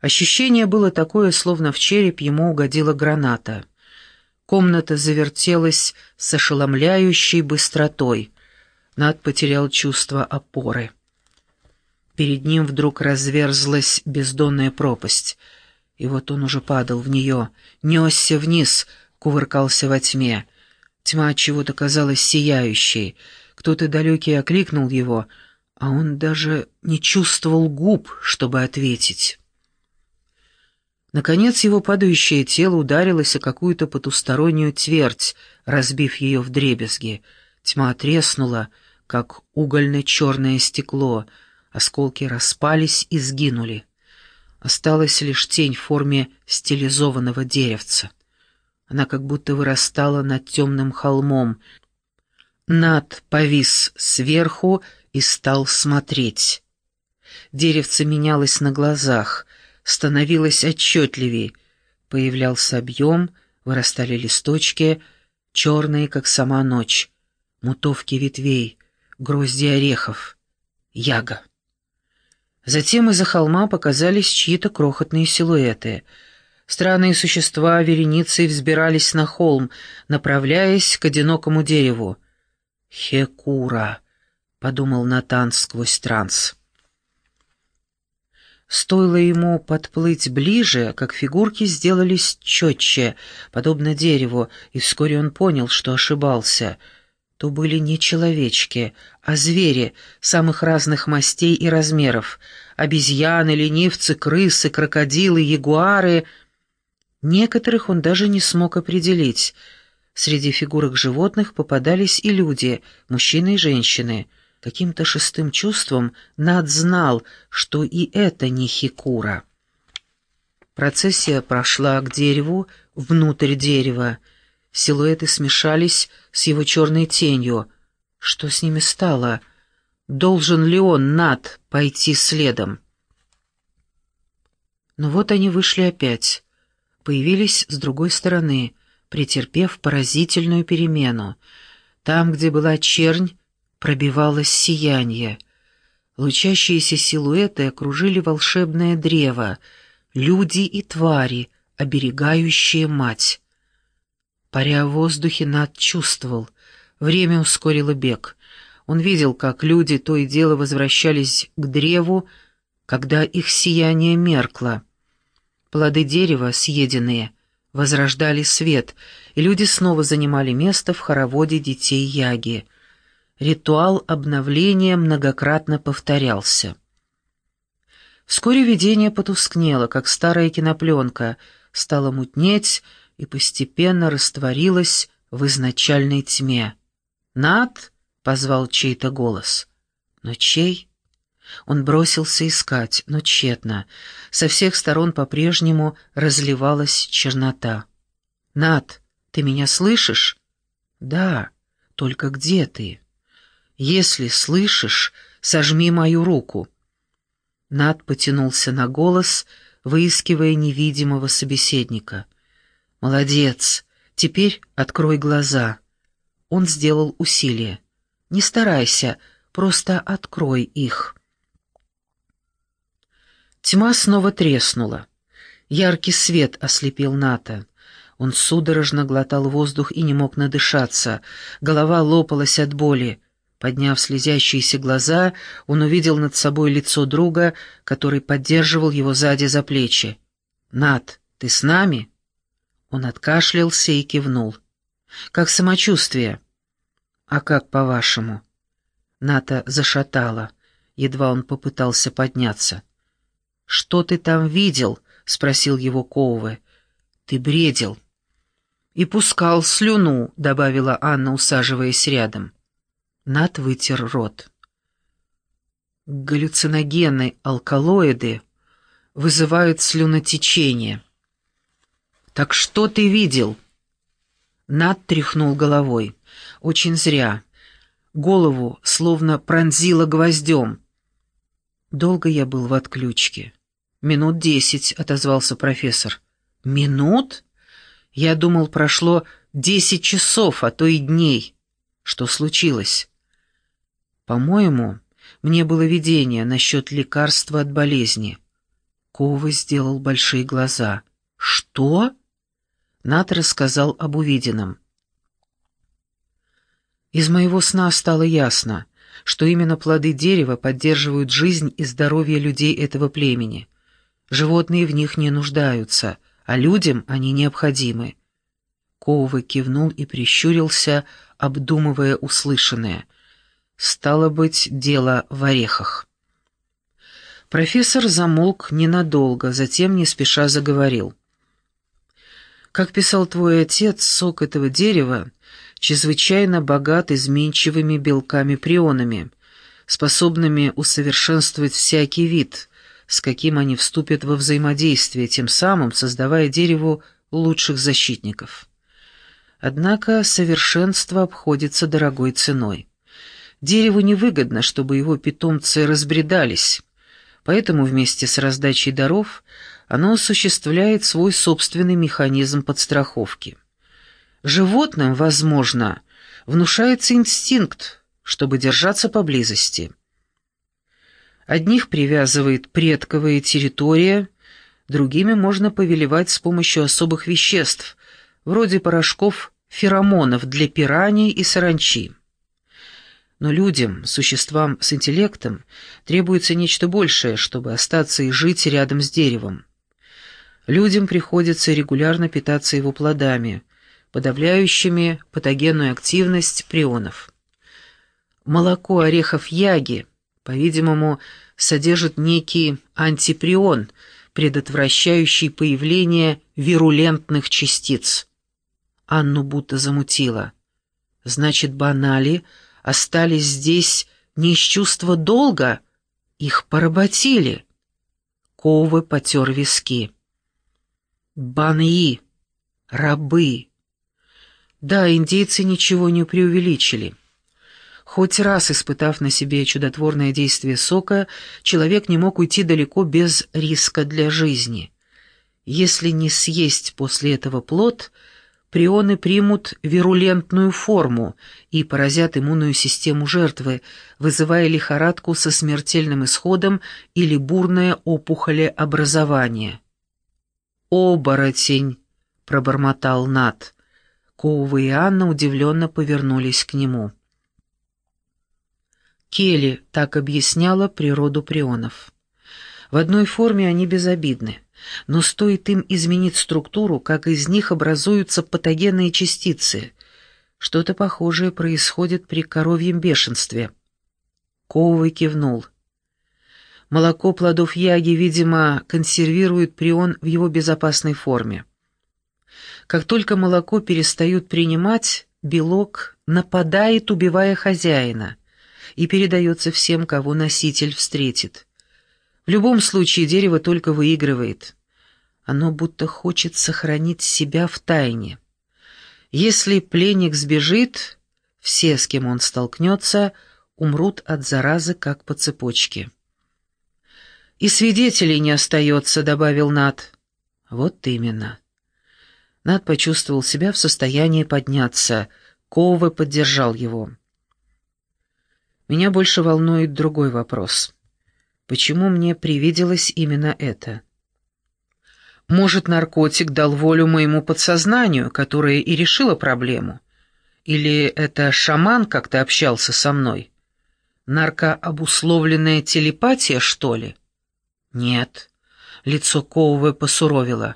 Ощущение было такое, словно в череп ему угодила граната. Комната завертелась с ошеломляющей быстротой. Над потерял чувство опоры. Перед ним вдруг разверзлась бездонная пропасть. И вот он уже падал в нее, несся вниз, кувыркался во тьме. Тьма чего-то казалась сияющей. Кто-то далекий окликнул его, а он даже не чувствовал губ, чтобы ответить. Наконец его падающее тело ударилось о какую-то потустороннюю твердь, разбив ее в дребезги. Тьма треснула, как угольно-черное стекло, осколки распались и сгинули. Осталась лишь тень в форме стилизованного деревца. Она как будто вырастала над темным холмом. Над повис сверху и стал смотреть. Деревце менялось на глазах — становилось отчетливее. Появлялся объем, вырастали листочки, черные, как сама ночь, мутовки ветвей, грозди орехов, яга. Затем из-за холма показались чьи-то крохотные силуэты. Странные существа вереницей взбирались на холм, направляясь к одинокому дереву. «Хекура», — подумал Натан сквозь транс. Стоило ему подплыть ближе, как фигурки сделались четче, подобно дереву, и вскоре он понял, что ошибался. То были не человечки, а звери самых разных мастей и размеров. Обезьяны, ленивцы, крысы, крокодилы, ягуары. Некоторых он даже не смог определить. Среди фигурок животных попадались и люди, мужчины и женщины — Каким-то шестым чувством Над знал, что и это не Хикура. Процессия прошла к дереву, внутрь дерева. Силуэты смешались с его черной тенью. Что с ними стало? Должен ли он, Над, пойти следом? Но вот они вышли опять. Появились с другой стороны, претерпев поразительную перемену. Там, где была чернь, пробивалось сияние. Лучащиеся силуэты окружили волшебное древо, люди и твари, оберегающие мать. Паря в воздухе, Над чувствовал. Время ускорило бег. Он видел, как люди то и дело возвращались к древу, когда их сияние меркло. Плоды дерева, съеденные, возрождали свет, и люди снова занимали место в хороводе детей Яги — Ритуал обновления многократно повторялся. Вскоре видение потускнело, как старая кинопленка, стало мутнеть и постепенно растворилось в изначальной тьме. «Над!» — позвал чей-то голос. «Но чей?» Он бросился искать, но тщетно. Со всех сторон по-прежнему разливалась чернота. «Над, ты меня слышишь?» «Да, только где ты?» Если слышишь, сожми мою руку». Над потянулся на голос, выискивая невидимого собеседника. «Молодец! Теперь открой глаза». Он сделал усилие. «Не старайся, просто открой их». Тьма снова треснула. Яркий свет ослепил Ната. Он судорожно глотал воздух и не мог надышаться. Голова лопалась от боли. Подняв слезящиеся глаза, он увидел над собой лицо друга, который поддерживал его сзади за плечи. «Над, ты с нами?» Он откашлялся и кивнул. «Как самочувствие?» «А как, по-вашему?» Ната зашатала. Едва он попытался подняться. «Что ты там видел?» — спросил его Коуве. «Ты бредил». «И пускал слюну», — добавила Анна, усаживаясь рядом. Нат вытер рот. Галлюциногены, алкалоиды вызывают слюнотечение. «Так что ты видел?» Над тряхнул головой. «Очень зря. Голову словно пронзило гвоздем. Долго я был в отключке. Минут десять», — отозвался профессор. «Минут? Я думал, прошло десять часов, а то и дней. Что случилось?» По-моему, мне было видение насчет лекарства от болезни. Кова сделал большие глаза. «Что?» Нат рассказал об увиденном. Из моего сна стало ясно, что именно плоды дерева поддерживают жизнь и здоровье людей этого племени. Животные в них не нуждаются, а людям они необходимы. Коува кивнул и прищурился, обдумывая услышанное. Стало быть, дело в орехах. Профессор замолк ненадолго, затем не спеша заговорил. Как писал твой отец, сок этого дерева чрезвычайно богат изменчивыми белками-прионами, способными усовершенствовать всякий вид, с каким они вступят во взаимодействие, тем самым создавая дереву лучших защитников. Однако совершенство обходится дорогой ценой. Дереву невыгодно, чтобы его питомцы разбредались, поэтому вместе с раздачей даров оно осуществляет свой собственный механизм подстраховки. Животным, возможно, внушается инстинкт, чтобы держаться поблизости. Одних привязывает предковая территория, другими можно повелевать с помощью особых веществ, вроде порошков феромонов для пираний и саранчи. Но людям, существам с интеллектом, требуется нечто большее, чтобы остаться и жить рядом с деревом. Людям приходится регулярно питаться его плодами, подавляющими патогенную активность прионов. Молоко орехов яги, по-видимому, содержит некий антиприон, предотвращающий появление вирулентных частиц. Анну будто замутило. Значит, банали — остались здесь не из чувства долга, их поработили. Ковы потер виски. Баньи, рабы. Да, индейцы ничего не преувеличили. Хоть раз испытав на себе чудотворное действие сока, человек не мог уйти далеко без риска для жизни. Если не съесть после этого плод — прионы примут вирулентную форму и поразят иммунную систему жертвы, вызывая лихорадку со смертельным исходом или бурное опухолеобразование. «Оборотень!» — пробормотал Нат. Коува и Анна удивленно повернулись к нему. Келли так объясняла природу прионов. В одной форме они безобидны. Но стоит им изменить структуру, как из них образуются патогенные частицы. Что-то похожее происходит при коровьем бешенстве. Коувый кивнул. Молоко плодов яги, видимо, консервирует прион в его безопасной форме. Как только молоко перестают принимать, белок нападает, убивая хозяина, и передается всем, кого носитель встретит. В любом случае дерево только выигрывает. Оно будто хочет сохранить себя в тайне. Если пленник сбежит, все, с кем он столкнется, умрут от заразы, как по цепочке. «И свидетелей не остается», — добавил Над. «Вот именно». Над почувствовал себя в состоянии подняться. Ковы поддержал его. «Меня больше волнует другой вопрос». Почему мне привиделось именно это? Может, наркотик дал волю моему подсознанию, которое и решило проблему? Или это шаман как-то общался со мной? Наркообусловленная телепатия, что ли? Нет. Лицо Коувы посуровило.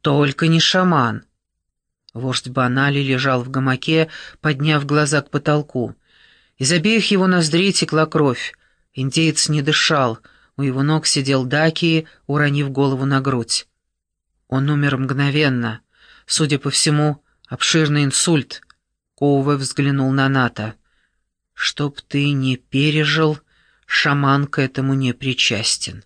Только не шаман. Вождь Банали лежал в гамаке, подняв глаза к потолку. Из обеих его ноздрей текла кровь. Индеец не дышал, у его ног сидел Даки, уронив голову на грудь. Он умер мгновенно. Судя по всему, обширный инсульт. Коуве взглянул на Ната. «Чтоб ты не пережил, шаман к этому не причастен».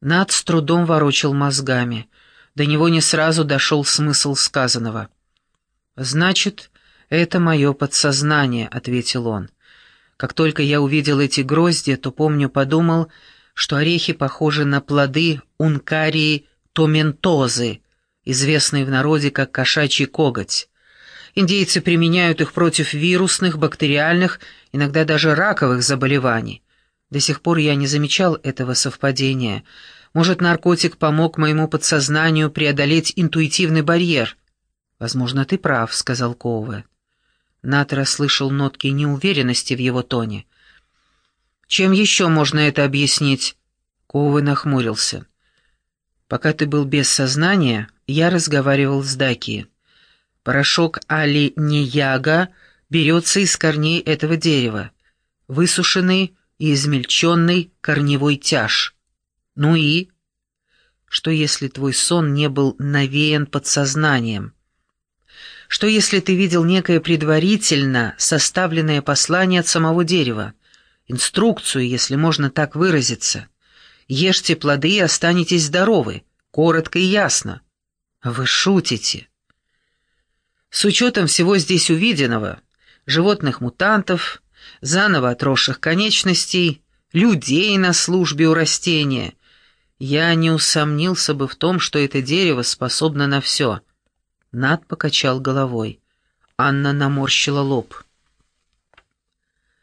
Нат с трудом ворочал мозгами. До него не сразу дошел смысл сказанного. «Значит, это мое подсознание», — ответил он. Как только я увидел эти грозди, то, помню, подумал, что орехи похожи на плоды ункарии томентозы, известные в народе как кошачий коготь. Индейцы применяют их против вирусных, бактериальных, иногда даже раковых заболеваний. До сих пор я не замечал этого совпадения. Может, наркотик помог моему подсознанию преодолеть интуитивный барьер? Возможно, ты прав, сказал Коуве. Нат расслышал нотки неуверенности в его тоне. Чем еще можно это объяснить? Коуве нахмурился. Пока ты был без сознания, я разговаривал с Даки. Порошок али неяга берется из корней этого дерева, высушенный и измельченный корневой тяж. Ну и? Что если твой сон не был навеян подсознанием? Что если ты видел некое предварительно составленное послание от самого дерева? Инструкцию, если можно так выразиться. Ешьте плоды и останетесь здоровы. Коротко и ясно. Вы шутите. С учетом всего здесь увиденного, животных-мутантов, заново отросших конечностей, людей на службе у растения, я не усомнился бы в том, что это дерево способно на все. Над покачал головой. Анна наморщила лоб.